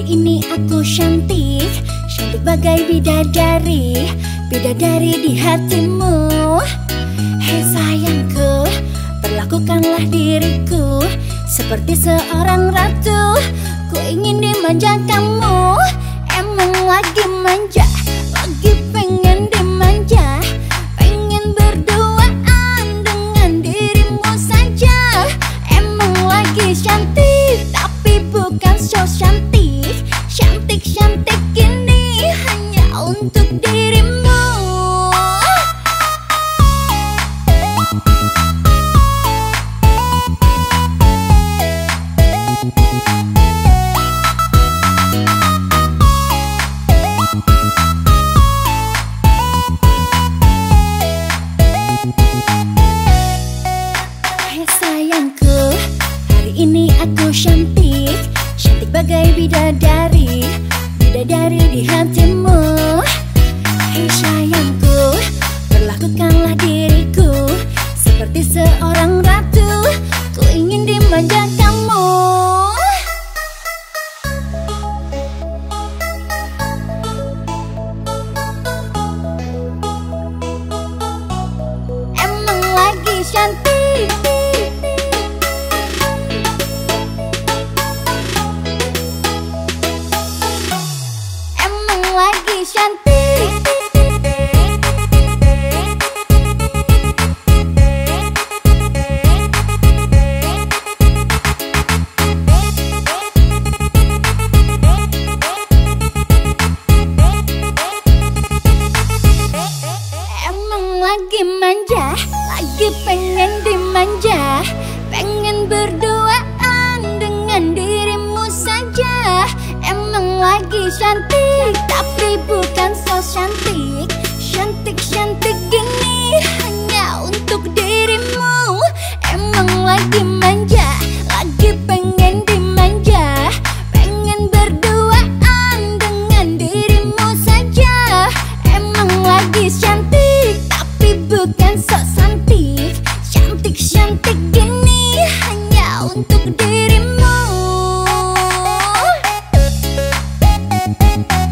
hari ini aku cantik Cantik bagai bidadari Bidadari di hatimu. Hei sayangku, perlakukanlah diriku Seperti seorang ratu. Ku ingin dimanja kamu Emang lagi aku cantik Cantik bagai bidadari. Bidadari di hatimu lagi manja, lagi pengen dimanja. Pengen berduaan dengan dirimu saja. Emang lagi cantik, tapi bukan cantik Cantik-cantik gini Hanya untuk dirimu. Emang lagi manja Lagi pengen dimanja. Pengen berduaan Dengan dirimu saja. Emang lagi cantik Tapi bukan sok cantik. Cantik-cantik gini Hanya untuk dirimu. Thank you.